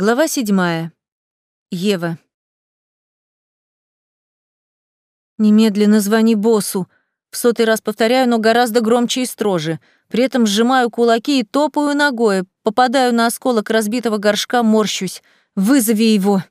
Глава седьмая. Ева. Немедленно звони боссу. В сотый раз повторяю, но гораздо громче и строже. При этом сжимаю кулаки и топаю ногой, попадаю на осколок разбитого горшка, морщусь. Вызови его.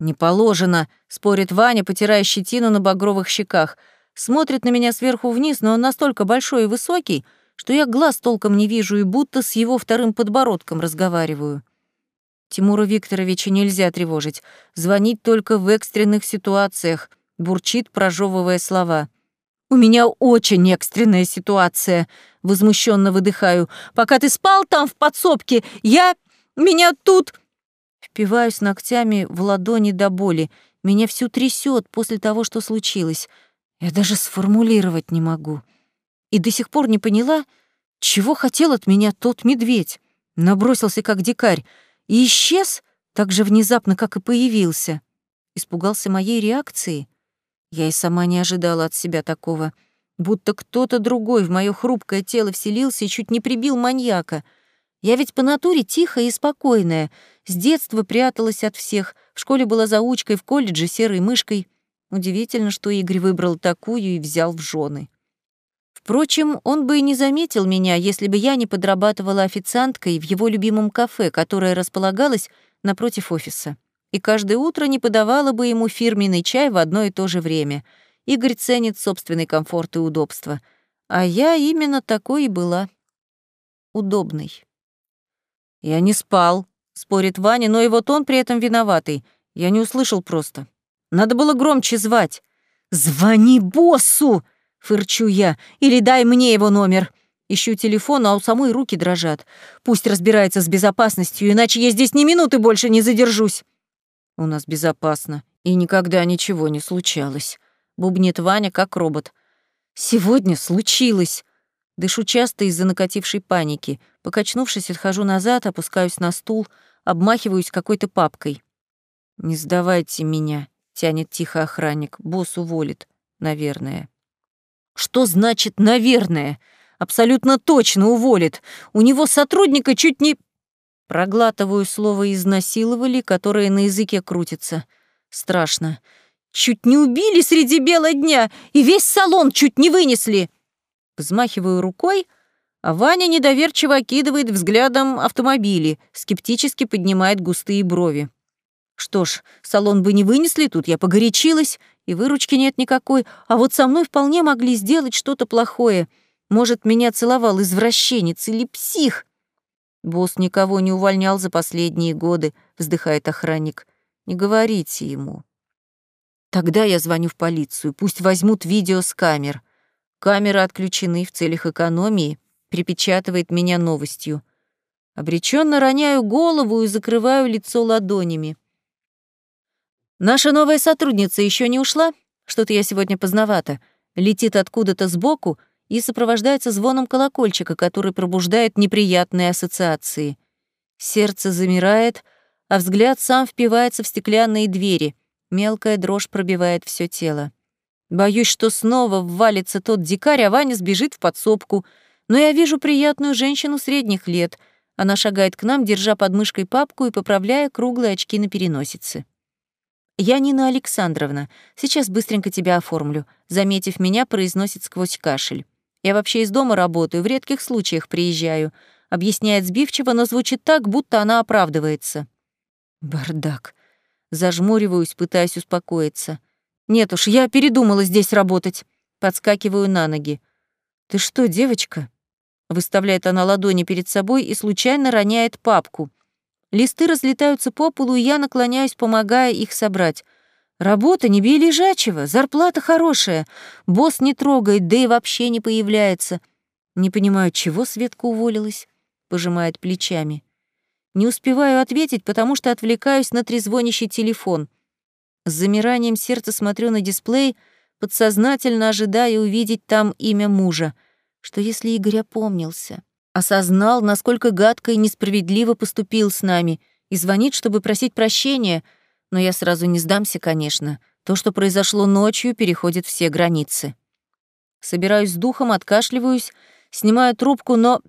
Не положено, спорит Ваня, потирая щетину на багровых щеках. Смотрит на меня сверху вниз, но он настолько большой и высокий, что я глаз толком не вижу и будто с его вторым подбородком разговариваю. Тимура Викторовича нельзя тревожить. Звонить только в экстренных ситуациях, бурчит, прожевывая слова. У меня очень экстренная ситуация, возмущенно выдыхаю. Пока ты спал там в подсобке, я меня тут впиваюсь ногтями в ладони до боли. Меня всю трясет после того, что случилось. Я даже сформулировать не могу. И до сих пор не поняла, чего хотел от меня тот медведь. Набросился как дикарь и исчез так же внезапно, как и появился. Испугался моей реакции. Я и сама не ожидала от себя такого. Будто кто-то другой в моё хрупкое тело вселился и чуть не прибил маньяка. Я ведь по натуре тихая и спокойная, с детства пряталась от всех, в школе была заучкой, в колледже серой мышкой. Удивительно, что Игорь выбрал такую и взял в жены. Впрочем, он бы и не заметил меня, если бы я не подрабатывала официанткой в его любимом кафе, которое располагалось напротив офиса. И каждое утро не подавала бы ему фирменный чай в одно и то же время. Игорь ценит собственный комфорт и удобство. А я именно такой и была. Удобной. «Я не спал», — спорит Ваня, но и вот он при этом виноватый. Я не услышал просто. Надо было громче звать. «Звони боссу!» Фырчу я. «Или дай мне его номер». Ищу телефон, а у самой руки дрожат. Пусть разбирается с безопасностью, иначе я здесь ни минуты больше не задержусь. У нас безопасно, и никогда ничего не случалось. Бубнит Ваня, как робот. Сегодня случилось. Дышу часто из-за накатившей паники. Покачнувшись, отхожу назад, опускаюсь на стул, обмахиваюсь какой-то папкой. «Не сдавайте меня», — тянет тихо охранник. «Босс уволит, наверное». Что значит «наверное»? Абсолютно точно уволит. У него сотрудника чуть не... Проглатываю слово «изнасиловали», которое на языке крутится. Страшно. Чуть не убили среди бела дня, и весь салон чуть не вынесли. Взмахиваю рукой, а Ваня недоверчиво окидывает взглядом автомобили, скептически поднимает густые брови. Что ж, салон бы не вынесли, тут я погорячилась, и выручки нет никакой, а вот со мной вполне могли сделать что-то плохое. Может, меня целовал извращенец или псих. Босс никого не увольнял за последние годы, вздыхает охранник. Не говорите ему. Тогда я звоню в полицию, пусть возьмут видео с камер. Камеры отключены в целях экономии, припечатывает меня новостью. Обреченно роняю голову и закрываю лицо ладонями. Наша новая сотрудница еще не ушла? Что-то я сегодня поздновато. Летит откуда-то сбоку и сопровождается звоном колокольчика, который пробуждает неприятные ассоциации. Сердце замирает, а взгляд сам впивается в стеклянные двери. Мелкая дрожь пробивает все тело. Боюсь, что снова ввалится тот дикарь, а Ваня сбежит в подсобку. Но я вижу приятную женщину средних лет. Она шагает к нам, держа под мышкой папку и поправляя круглые очки на переносице. «Я Нина Александровна. Сейчас быстренько тебя оформлю», заметив меня, произносит сквозь кашель. «Я вообще из дома работаю, в редких случаях приезжаю», объясняет сбивчиво, но звучит так, будто она оправдывается. Бардак. Зажмуриваюсь, пытаясь успокоиться. «Нет уж, я передумала здесь работать». Подскакиваю на ноги. «Ты что, девочка?» Выставляет она ладони перед собой и случайно роняет папку. Листы разлетаются по полу, и я наклоняюсь, помогая их собрать. Работа не бей лежачего, зарплата хорошая. Босс не трогает, да и вообще не появляется. Не понимаю, чего Светка уволилась, пожимает плечами. Не успеваю ответить, потому что отвлекаюсь на трезвонящий телефон. С замиранием сердца смотрю на дисплей, подсознательно ожидая увидеть там имя мужа. Что если Игорь опомнился? Осознал, насколько гадко и несправедливо поступил с нами, и звонит, чтобы просить прощения, но я сразу не сдамся, конечно. То, что произошло ночью, переходит все границы. Собираюсь с духом, откашливаюсь, снимаю трубку, но...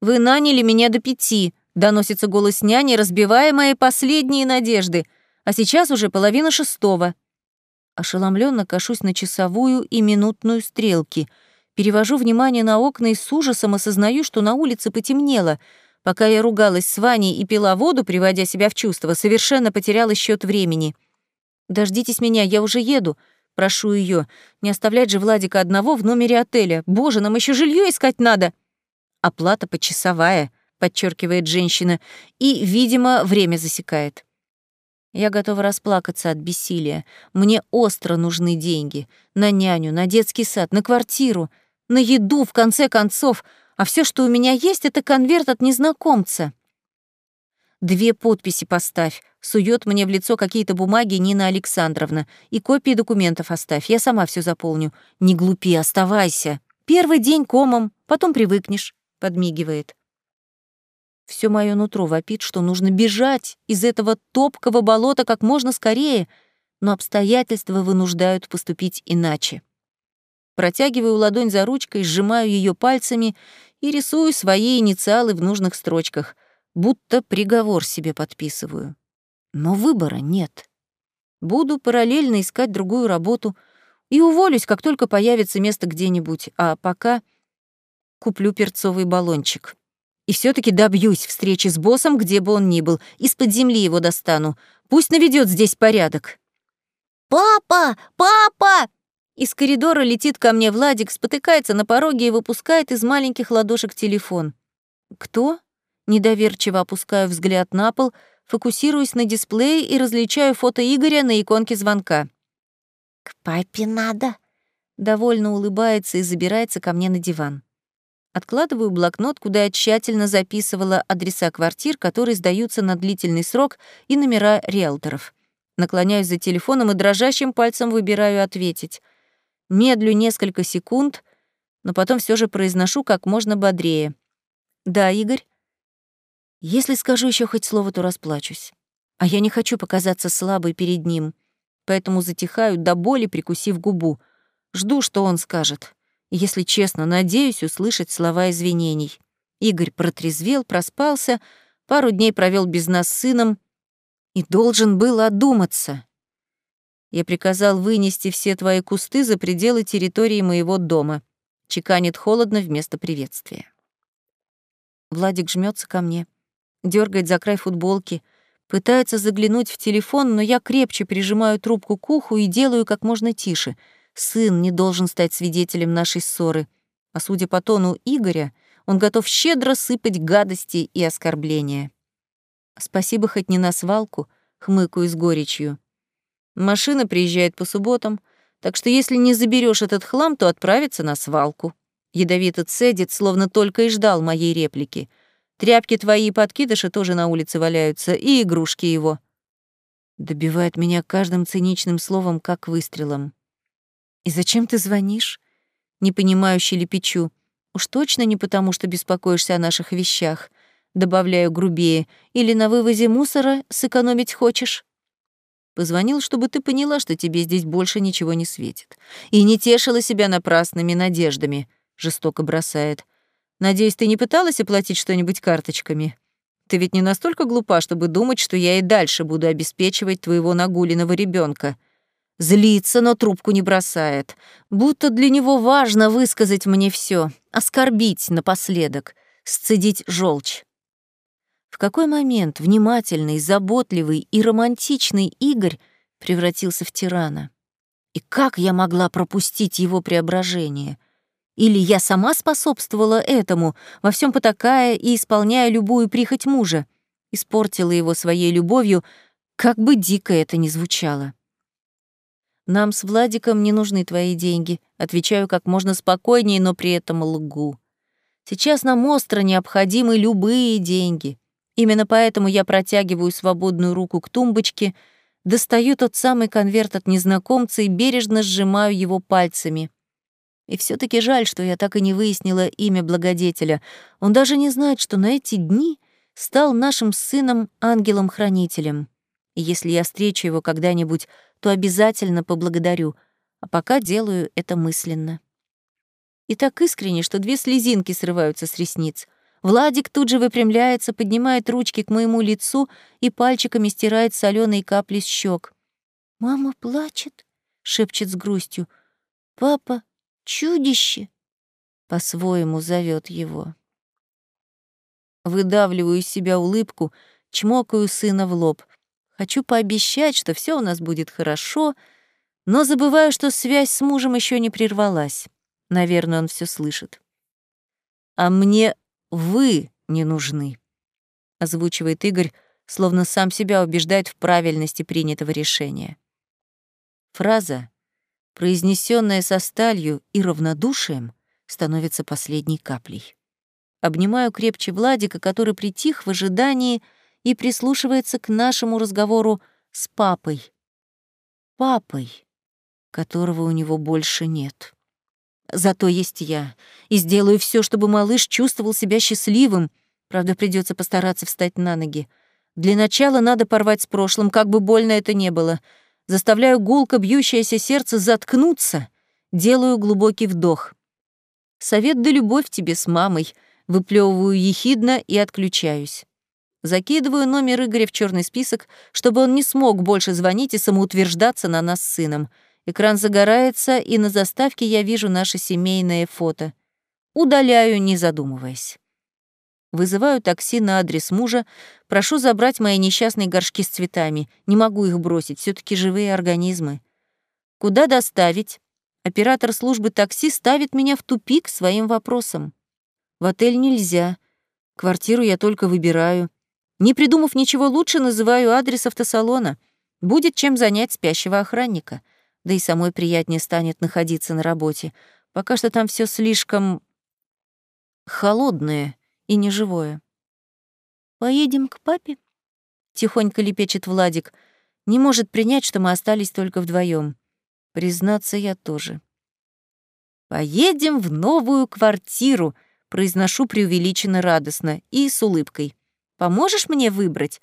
«Вы наняли меня до пяти», Доносится голос няни, разбивая мои последние надежды. А сейчас уже половина шестого. Ошеломленно кашусь на часовую и минутную стрелки. Перевожу внимание на окна и с ужасом осознаю, что на улице потемнело. Пока я ругалась с Ваней и пила воду, приводя себя в чувство, совершенно потеряла счет времени. «Дождитесь меня, я уже еду», Прошу ее, не оставлять же Владика одного в номере отеля. Боже, нам еще жилье искать надо. Оплата почасовая, подчеркивает женщина, и, видимо, время засекает. Я готова расплакаться от бессилия. Мне остро нужны деньги. На няню, на детский сад, на квартиру, на еду, в конце концов. А все, что у меня есть, это конверт от незнакомца. Две подписи поставь. Сует мне в лицо какие-то бумаги Нина Александровна. И копии документов оставь, я сама все заполню. Не глупи, оставайся. Первый день комом, потом привыкнешь, подмигивает. Все мое нутро вопит, что нужно бежать из этого топкого болота как можно скорее, но обстоятельства вынуждают поступить иначе. Протягиваю ладонь за ручкой, сжимаю ее пальцами и рисую свои инициалы в нужных строчках, будто приговор себе подписываю. Но выбора нет. Буду параллельно искать другую работу и уволюсь, как только появится место где-нибудь, а пока куплю перцовый баллончик. И все таки добьюсь встречи с боссом, где бы он ни был. Из-под земли его достану. Пусть наведет здесь порядок. «Папа! Папа!» Из коридора летит ко мне Владик, спотыкается на пороге и выпускает из маленьких ладошек телефон. «Кто?» Недоверчиво опускаю взгляд на пол, фокусируюсь на дисплее и различаю фото Игоря на иконке звонка. «К папе надо», — довольно улыбается и забирается ко мне на диван. Откладываю блокнот, куда я тщательно записывала адреса квартир, которые сдаются на длительный срок, и номера риэлторов. Наклоняюсь за телефоном и дрожащим пальцем выбираю ответить. Медлю несколько секунд, но потом все же произношу как можно бодрее. «Да, Игорь?» Если скажу еще хоть слово, то расплачусь. А я не хочу показаться слабой перед ним, поэтому затихаю до боли, прикусив губу. Жду, что он скажет. Если честно, надеюсь услышать слова извинений. Игорь протрезвел, проспался, пару дней провел без нас с сыном и должен был одуматься. Я приказал вынести все твои кусты за пределы территории моего дома. Чеканит холодно вместо приветствия. Владик жмется ко мне дергает за край футболки, пытается заглянуть в телефон, но я крепче прижимаю трубку к уху и делаю как можно тише. Сын не должен стать свидетелем нашей ссоры. А судя по тону Игоря, он готов щедро сыпать гадости и оскорбления. Спасибо хоть не на свалку, хмыкаю с горечью. Машина приезжает по субботам, так что если не заберешь этот хлам, то отправится на свалку. Ядовито цедит, словно только и ждал моей реплики — Тряпки твои и подкидыши тоже на улице валяются, и игрушки его. Добивает меня каждым циничным словом, как выстрелом. «И зачем ты звонишь?» Непонимающе лепечу. «Уж точно не потому, что беспокоишься о наших вещах», добавляю грубее, «или на вывозе мусора сэкономить хочешь?» Позвонил, чтобы ты поняла, что тебе здесь больше ничего не светит. И не тешила себя напрасными надеждами, жестоко бросает. Надеюсь, ты не пыталась оплатить что-нибудь карточками? Ты ведь не настолько глупа, чтобы думать, что я и дальше буду обеспечивать твоего нагуленного ребенка. Злится, но трубку не бросает. Будто для него важно высказать мне все, оскорбить напоследок, сцедить желчь. В какой момент внимательный, заботливый и романтичный Игорь превратился в тирана? И как я могла пропустить его преображение — или я сама способствовала этому, во всем потакая и исполняя любую прихоть мужа, испортила его своей любовью, как бы дико это ни звучало. «Нам с Владиком не нужны твои деньги», отвечаю как можно спокойнее, но при этом лгу. «Сейчас нам остро необходимы любые деньги. Именно поэтому я протягиваю свободную руку к тумбочке, достаю тот самый конверт от незнакомца и бережно сжимаю его пальцами. И все таки жаль, что я так и не выяснила имя благодетеля. Он даже не знает, что на эти дни стал нашим сыном ангелом-хранителем. И если я встречу его когда-нибудь, то обязательно поблагодарю, а пока делаю это мысленно. И так искренне, что две слезинки срываются с ресниц. Владик тут же выпрямляется, поднимает ручки к моему лицу и пальчиками стирает соленые капли с щек. «Мама плачет?» — шепчет с грустью. «Папа, чудище!» По-своему зовет его. Выдавливаю из себя улыбку, чмокаю сына в лоб. Хочу пообещать, что все у нас будет хорошо, но забываю, что связь с мужем еще не прервалась. Наверное, он все слышит. А мне вы не нужны», — озвучивает Игорь, словно сам себя убеждает в правильности принятого решения. Фраза, произнесенная со сталью и равнодушием, становится последней каплей. Обнимаю крепче Владика, который притих в ожидании и прислушивается к нашему разговору с папой. Папой, которого у него больше нет. Зато есть я. И сделаю все, чтобы малыш чувствовал себя счастливым. Правда, придется постараться встать на ноги. Для начала надо порвать с прошлым, как бы больно это не было. Заставляю гулко бьющееся сердце заткнуться. Делаю глубокий вдох. Совет да любовь тебе с мамой. Выплевываю ехидно и отключаюсь. Закидываю номер Игоря в черный список, чтобы он не смог больше звонить и самоутверждаться на нас с сыном. Экран загорается, и на заставке я вижу наше семейное фото. Удаляю, не задумываясь. Вызываю такси на адрес мужа, прошу забрать мои несчастные горшки с цветами. Не могу их бросить, все таки живые организмы. Куда доставить? Оператор службы такси ставит меня в тупик своим вопросом. В отель нельзя. Квартиру я только выбираю. Не придумав ничего лучше, называю адрес автосалона. Будет чем занять спящего охранника да и самой приятнее станет находиться на работе. Пока что там все слишком холодное и неживое. «Поедем к папе?» — тихонько лепечет Владик. Не может принять, что мы остались только вдвоем. Признаться, я тоже. «Поедем в новую квартиру», — произношу преувеличенно радостно и с улыбкой. «Поможешь мне выбрать?»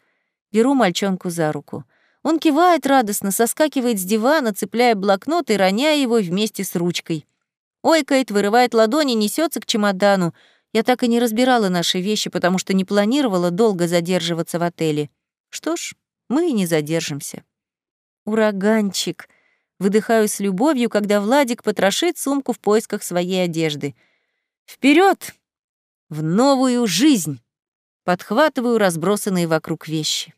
Беру мальчонку за руку. Он кивает радостно, соскакивает с дивана, цепляя блокнот и роняя его вместе с ручкой. Ойкает, вырывает ладони, несется к чемодану. Я так и не разбирала наши вещи, потому что не планировала долго задерживаться в отеле. Что ж, мы и не задержимся. Ураганчик. Выдыхаю с любовью, когда Владик потрошит сумку в поисках своей одежды. Вперед! В новую жизнь! Подхватываю разбросанные вокруг вещи.